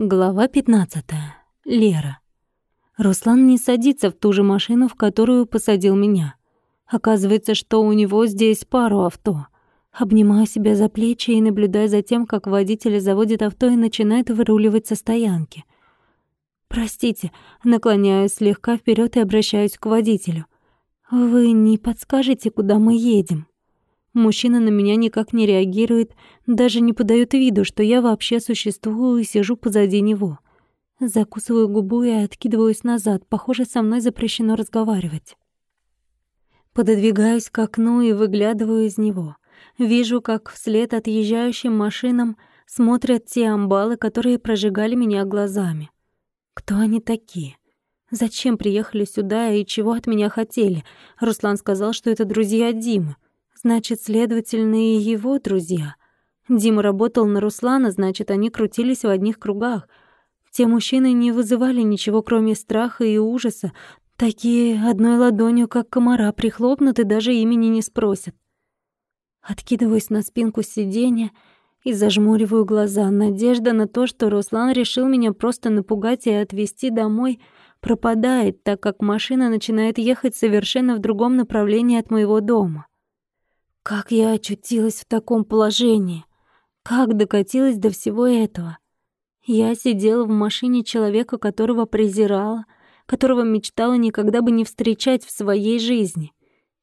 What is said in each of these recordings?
Глава 15. Лера. Руслан не садится в ту же машину, в которую посадил меня. Оказывается, что у него здесь пару авто. Обнимаю себя за плечи и наблюдаю за тем, как водитель заводит авто и начинает выруливать со стоянки. «Простите», наклоняюсь слегка вперед и обращаюсь к водителю. «Вы не подскажете, куда мы едем?» Мужчина на меня никак не реагирует, даже не подает виду, что я вообще существую и сижу позади него. Закусываю губу и откидываюсь назад. Похоже, со мной запрещено разговаривать. Пододвигаюсь к окну и выглядываю из него. Вижу, как вслед отъезжающим машинам смотрят те амбалы, которые прожигали меня глазами. Кто они такие? Зачем приехали сюда и чего от меня хотели? Руслан сказал, что это друзья Димы. Значит, следовательно, и его друзья. Дима работал на Руслана, значит, они крутились в одних кругах. Те мужчины не вызывали ничего, кроме страха и ужаса. Такие одной ладонью, как комара, прихлопнут и даже имени не спросят. Откидываюсь на спинку сиденья и зажмуриваю глаза. Надежда на то, что Руслан решил меня просто напугать и отвезти домой, пропадает, так как машина начинает ехать совершенно в другом направлении от моего дома. Как я очутилась в таком положении? Как докатилась до всего этого? Я сидела в машине человека, которого презирала, которого мечтала никогда бы не встречать в своей жизни.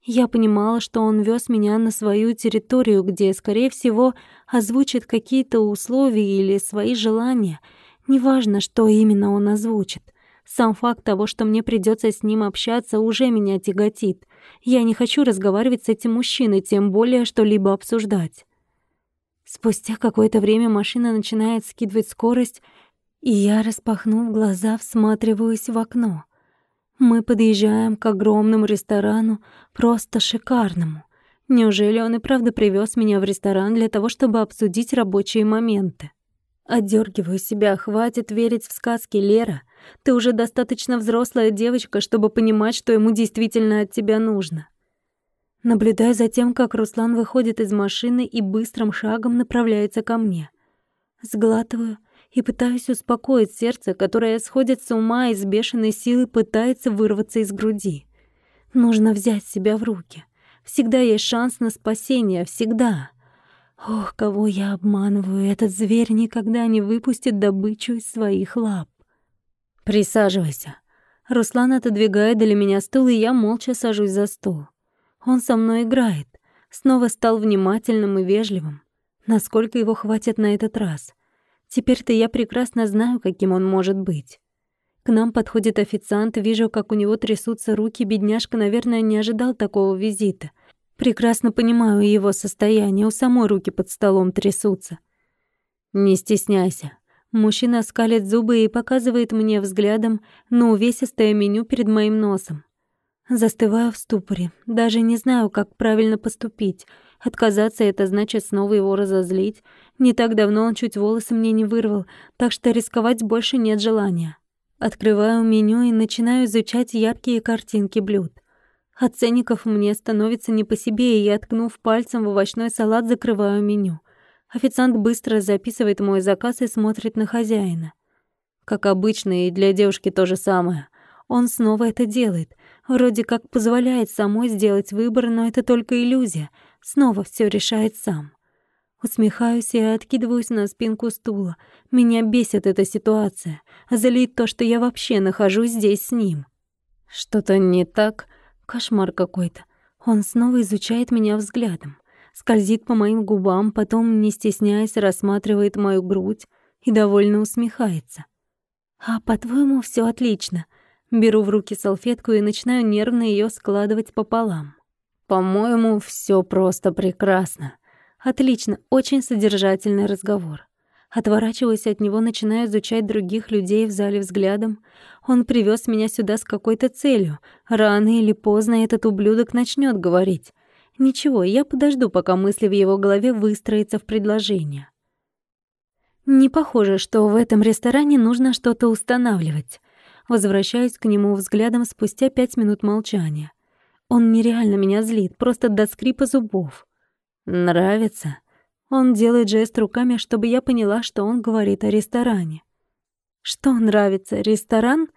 Я понимала, что он вез меня на свою территорию, где, скорее всего, озвучит какие-то условия или свои желания. Неважно, что именно он озвучит. Сам факт того, что мне придется с ним общаться, уже меня тяготит. Я не хочу разговаривать с этим мужчиной, тем более что-либо обсуждать. Спустя какое-то время машина начинает скидывать скорость, и я, распахнув глаза, всматриваюсь в окно. Мы подъезжаем к огромному ресторану, просто шикарному. Неужели он и правда привез меня в ресторан для того, чтобы обсудить рабочие моменты? Отдергиваю себя, хватит верить в сказки, Лера. Ты уже достаточно взрослая девочка, чтобы понимать, что ему действительно от тебя нужно. Наблюдаю за тем, как Руслан выходит из машины и быстрым шагом направляется ко мне. Сглатываю и пытаюсь успокоить сердце, которое сходит с ума и с бешеной силой пытается вырваться из груди. Нужно взять себя в руки. Всегда есть шанс на спасение, всегда. Ох, кого я обманываю, этот зверь никогда не выпустит добычу из своих лап. Присаживайся. Руслан отодвигает для меня стул, и я молча сажусь за стол. Он со мной играет. Снова стал внимательным и вежливым. Насколько его хватит на этот раз? Теперь-то я прекрасно знаю, каким он может быть. К нам подходит официант, вижу, как у него трясутся руки. Бедняжка, наверное, не ожидал такого визита. Прекрасно понимаю его состояние, у самой руки под столом трясутся. Не стесняйся. Мужчина скалит зубы и показывает мне взглядом на увесистое меню перед моим носом. Застываю в ступоре, даже не знаю, как правильно поступить. Отказаться — это значит снова его разозлить. Не так давно он чуть волосы мне не вырвал, так что рисковать больше нет желания. Открываю меню и начинаю изучать яркие картинки блюд. От ценников мне становится не по себе, и я, ткнув пальцем в овощной салат, закрываю меню. Официант быстро записывает мой заказ и смотрит на хозяина. Как обычно, и для девушки то же самое. Он снова это делает. Вроде как позволяет самой сделать выбор, но это только иллюзия. Снова все решает сам. Усмехаюсь и откидываюсь на спинку стула. Меня бесит эта ситуация. Залит то, что я вообще нахожусь здесь с ним. Что-то не так? Кошмар какой-то. Он снова изучает меня взглядом. Скользит по моим губам, потом, не стесняясь, рассматривает мою грудь и довольно усмехается. «А, по-твоему, все отлично». Беру в руки салфетку и начинаю нервно ее складывать пополам. «По-моему, все просто прекрасно. Отлично, очень содержательный разговор. Отворачиваясь от него, начинаю изучать других людей в зале взглядом. Он привез меня сюда с какой-то целью. Рано или поздно этот ублюдок начнет говорить. Ничего, я подожду, пока мысли в его голове выстроятся в предложение. Не похоже, что в этом ресторане нужно что-то устанавливать. Возвращаюсь к нему взглядом спустя пять минут молчания. Он нереально меня злит, просто до скрипа зубов. Нравится? Он делает жест руками, чтобы я поняла, что он говорит о ресторане. Что нравится, ресторан?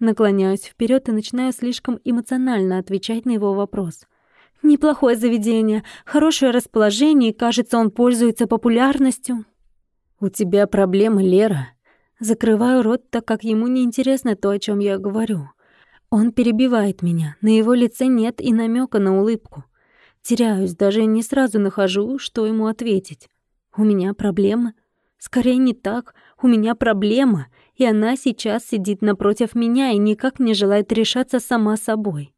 Наклоняюсь вперед и начинаю слишком эмоционально отвечать на его вопрос. Неплохое заведение, хорошее расположение, кажется, он пользуется популярностью. У тебя проблемы, Лера. Закрываю рот, так как ему не интересно то, о чем я говорю. Он перебивает меня. На его лице нет и намека на улыбку. Теряюсь, даже не сразу нахожу, что ему ответить. У меня проблемы? Скорее не так. У меня проблема, и она сейчас сидит напротив меня и никак не желает решаться сама собой.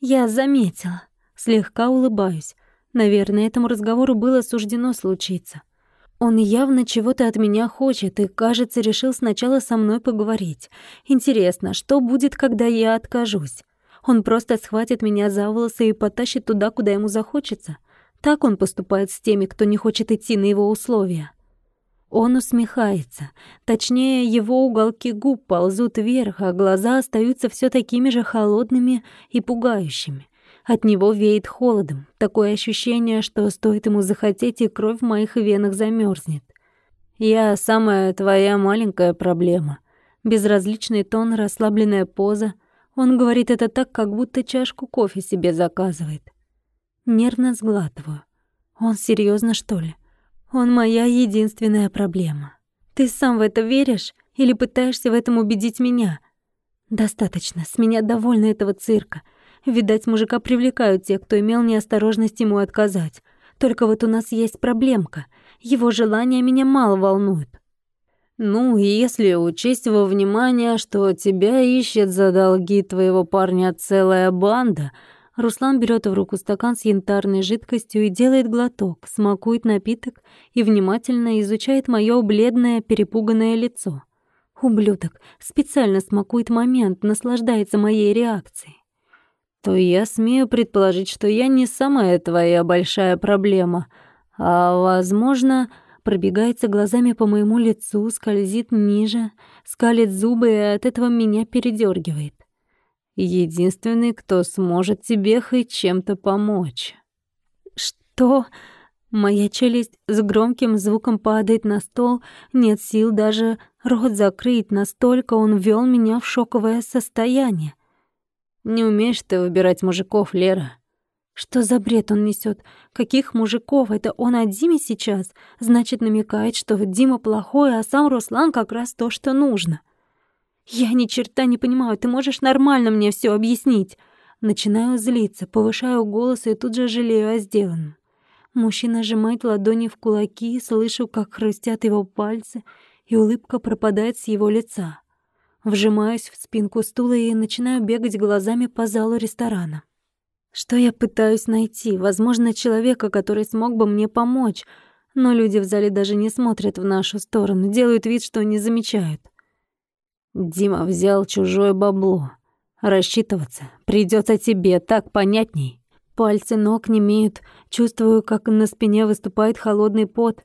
Я заметила. Слегка улыбаюсь. Наверное, этому разговору было суждено случиться. Он явно чего-то от меня хочет и, кажется, решил сначала со мной поговорить. Интересно, что будет, когда я откажусь? Он просто схватит меня за волосы и потащит туда, куда ему захочется. Так он поступает с теми, кто не хочет идти на его условия. Он усмехается. Точнее, его уголки губ ползут вверх, а глаза остаются все такими же холодными и пугающими. От него веет холодом. Такое ощущение, что стоит ему захотеть, и кровь в моих венах замерзнет. «Я самая твоя маленькая проблема». Безразличный тон, расслабленная поза — он говорит это так, как будто чашку кофе себе заказывает. Нервно сглатываю. Он серьезно, что ли? Он моя единственная проблема. Ты сам в это веришь или пытаешься в этом убедить меня? Достаточно, с меня довольно этого цирка. Видать, мужика привлекают те, кто имел неосторожность ему отказать. Только вот у нас есть проблемка. Его желания меня мало волнуют. Ну, если учесть во внимание, что тебя ищет за долги твоего парня целая банда, Руслан берет в руку стакан с янтарной жидкостью и делает глоток, смакует напиток и внимательно изучает моё бледное, перепуганное лицо. Ублюдок специально смакует момент, наслаждается моей реакцией. То я смею предположить, что я не самая твоя большая проблема, а, возможно, пробегается глазами по моему лицу, скользит ниже, скалит зубы и от этого меня передергивает. Единственный, кто сможет тебе хоть чем-то помочь. Что? Моя челюсть с громким звуком падает на стол, нет сил даже рот закрыть, настолько он ввел меня в шоковое состояние. Не умеешь ты выбирать мужиков, Лера. Что за бред он несет? Каких мужиков? Это он о Диме сейчас? Значит, намекает, что Дима плохой, а сам Руслан как раз то, что нужно. Я ни черта не понимаю, ты можешь нормально мне все объяснить? Начинаю злиться, повышаю голос и тут же жалею о сделанном. Мужчина сжимает ладони в кулаки, слышу, как хрустят его пальцы, и улыбка пропадает с его лица. Вжимаюсь в спинку стула и начинаю бегать глазами по залу ресторана. Что я пытаюсь найти? Возможно, человека, который смог бы мне помочь. Но люди в зале даже не смотрят в нашу сторону, делают вид, что не замечают. Дима взял чужое бабло. Рассчитываться придется тебе, так понятней. Пальцы ног не имеют, чувствую, как на спине выступает холодный пот.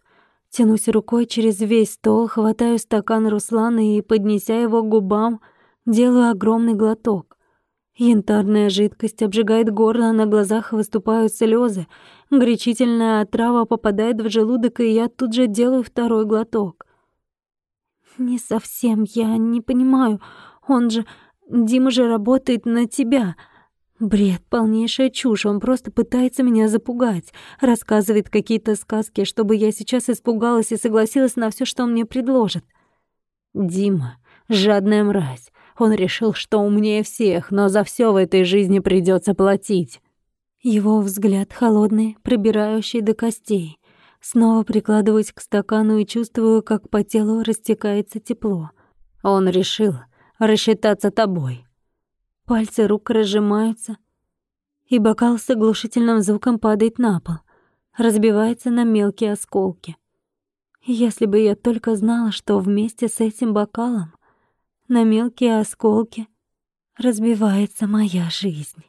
Тянусь рукой через весь стол, хватаю стакан Руслана и, поднеся его к губам, делаю огромный глоток. Янтарная жидкость обжигает горло, на глазах выступают слезы. Горячительная отрава попадает в желудок, и я тут же делаю второй глоток. «Не совсем, я не понимаю. Он же... Дима же работает на тебя». Бред, полнейшая чушь, он просто пытается меня запугать, рассказывает какие-то сказки, чтобы я сейчас испугалась и согласилась на все, что он мне предложит. Дима, жадная мразь, он решил, что умнее всех, но за все в этой жизни придется платить. Его взгляд холодный, пробирающий до костей. Снова прикладываюсь к стакану и чувствую, как по телу растекается тепло. Он решил рассчитаться тобой. Пальцы рук разжимаются, и бокал с оглушительным звуком падает на пол, разбивается на мелкие осколки. Если бы я только знала, что вместе с этим бокалом на мелкие осколки разбивается моя жизнь.